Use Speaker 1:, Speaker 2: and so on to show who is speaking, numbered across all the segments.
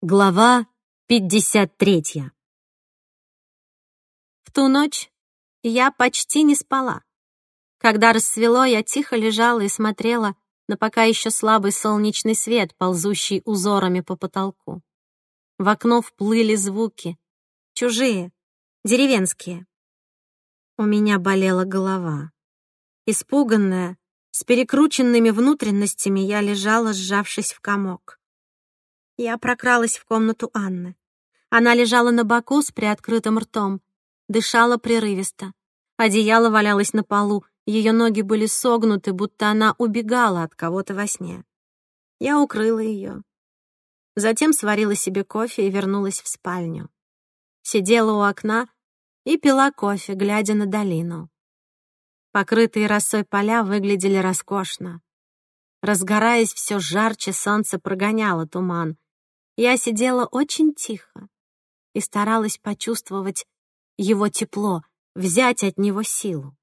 Speaker 1: Глава 53 В ту ночь я почти не спала. Когда рассвело, я тихо лежала и смотрела на пока еще слабый солнечный свет, ползущий узорами по потолку. В окно вплыли звуки. Чужие, деревенские. У меня болела голова. Испуганная, с перекрученными внутренностями, я лежала, сжавшись в комок. Я прокралась в комнату Анны. Она лежала на боку с приоткрытым ртом, дышала прерывисто. Одеяло валялось на полу, ее ноги были согнуты, будто она убегала от кого-то во сне. Я укрыла ее. Затем сварила себе кофе и вернулась в спальню. Сидела у окна и пила кофе, глядя на долину. Покрытые росой поля выглядели роскошно. Разгораясь все жарче, солнце прогоняло туман, я сидела очень тихо и старалась почувствовать его тепло, взять от него силу.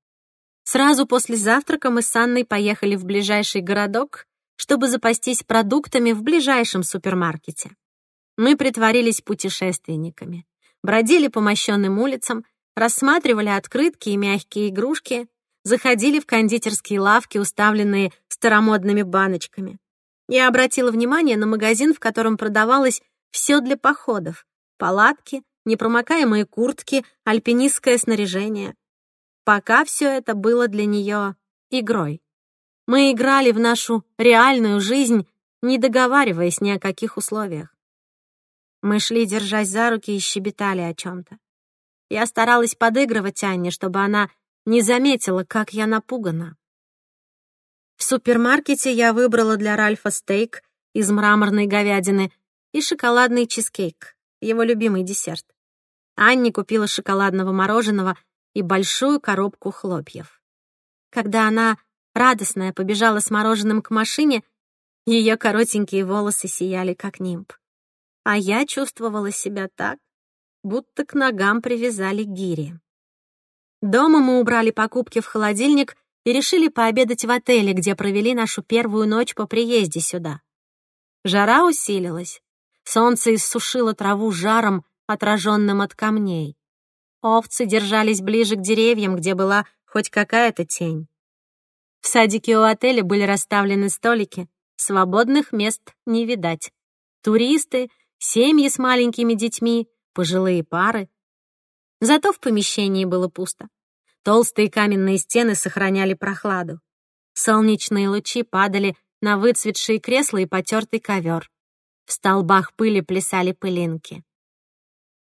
Speaker 1: Сразу после завтрака мы с Анной поехали в ближайший городок, чтобы запастись продуктами в ближайшем супермаркете. Мы притворились путешественниками, бродили по мощенным улицам, рассматривали открытки и мягкие игрушки, заходили в кондитерские лавки, уставленные старомодными баночками. Я обратила внимание на магазин, в котором продавалось все для походов. Палатки, непромокаемые куртки, альпинистское снаряжение. Пока все это было для нее игрой. Мы играли в нашу реальную жизнь, не договариваясь ни о каких условиях. Мы шли, держась за руки, и щебетали о чем-то. Я старалась подыгрывать Анне, чтобы она не заметила, как я напугана. Супермаркете я выбрала для Ральфа стейк из мраморной говядины и шоколадный чизкейк, его любимый десерт. Анне купила шоколадного мороженого и большую коробку хлопьев. Когда она, радостная, побежала с мороженым к машине, ее коротенькие волосы сияли, как нимб. А я чувствовала себя так, будто к ногам привязали гири. Дома мы убрали покупки в холодильник и решили пообедать в отеле, где провели нашу первую ночь по приезде сюда. Жара усилилась. Солнце иссушило траву жаром, отраженным от камней. Овцы держались ближе к деревьям, где была хоть какая-то тень. В садике у отеля были расставлены столики, свободных мест не видать. Туристы, семьи с маленькими детьми, пожилые пары. Зато в помещении было пусто. Толстые каменные стены сохраняли прохладу. Солнечные лучи падали на выцветшие кресла и потертый ковер. В столбах пыли плясали пылинки.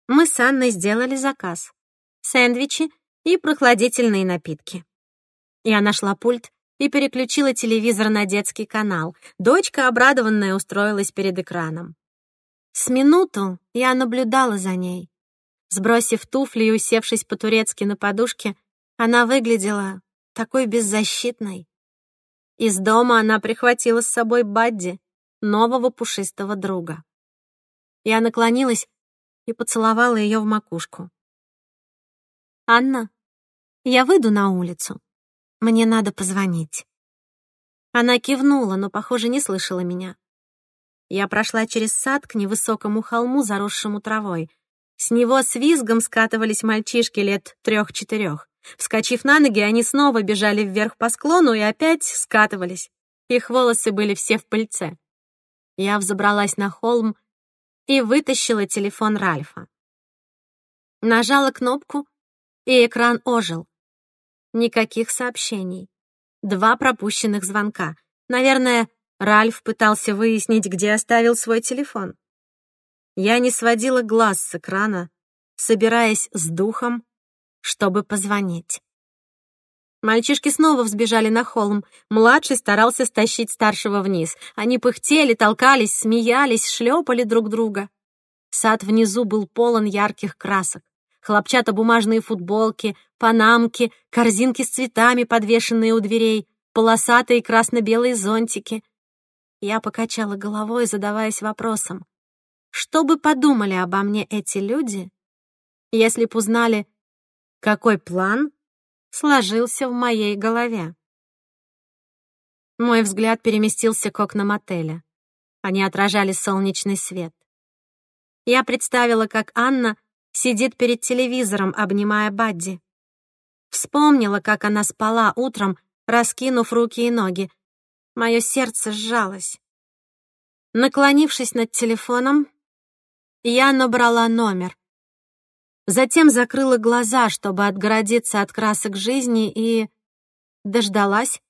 Speaker 1: Мы с Анной сделали заказ. Сэндвичи и прохладительные напитки. Я нашла пульт и переключила телевизор на детский канал. Дочка, обрадованная, устроилась перед экраном. С минуту я наблюдала за ней. Сбросив туфли и усевшись по-турецки на подушке, она выглядела такой беззащитной. Из дома она прихватила с собой Бадди, нового пушистого друга. Я наклонилась и поцеловала ее в макушку. «Анна, я выйду на улицу. Мне надо позвонить». Она кивнула, но, похоже, не слышала меня. Я прошла через сад к невысокому холму, заросшему травой. С него с визгом скатывались мальчишки лет трех-четырех. Вскочив на ноги, они снова бежали вверх по склону и опять скатывались. Их волосы были все в пыльце. Я взобралась на холм и вытащила телефон Ральфа. Нажала кнопку, и экран ожил. Никаких сообщений. Два пропущенных звонка. Наверное, Ральф пытался выяснить, где оставил свой телефон. Я не сводила глаз с экрана, собираясь с духом чтобы позвонить. Мальчишки снова взбежали на холм. Младший старался стащить старшего вниз. Они пыхтели, толкались, смеялись, шлепали друг друга. Сад внизу был полон ярких красок. Хлопчатобумажные футболки, панамки, корзинки с цветами, подвешенные у дверей, полосатые красно-белые зонтики. Я покачала головой, задаваясь вопросом. Что бы подумали обо мне эти люди, если б узнали, какой план сложился в моей голове? Мой взгляд переместился к окнам отеля. Они отражали солнечный свет. Я представила, как Анна сидит перед телевизором, обнимая Бадди. Вспомнила, как она спала утром, раскинув руки и ноги. Мое сердце сжалось. Наклонившись над телефоном, я набрала номер. Затем закрыла глаза, чтобы отгородиться от красок жизни, и дождалась,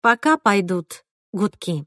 Speaker 1: пока пойдут гудки.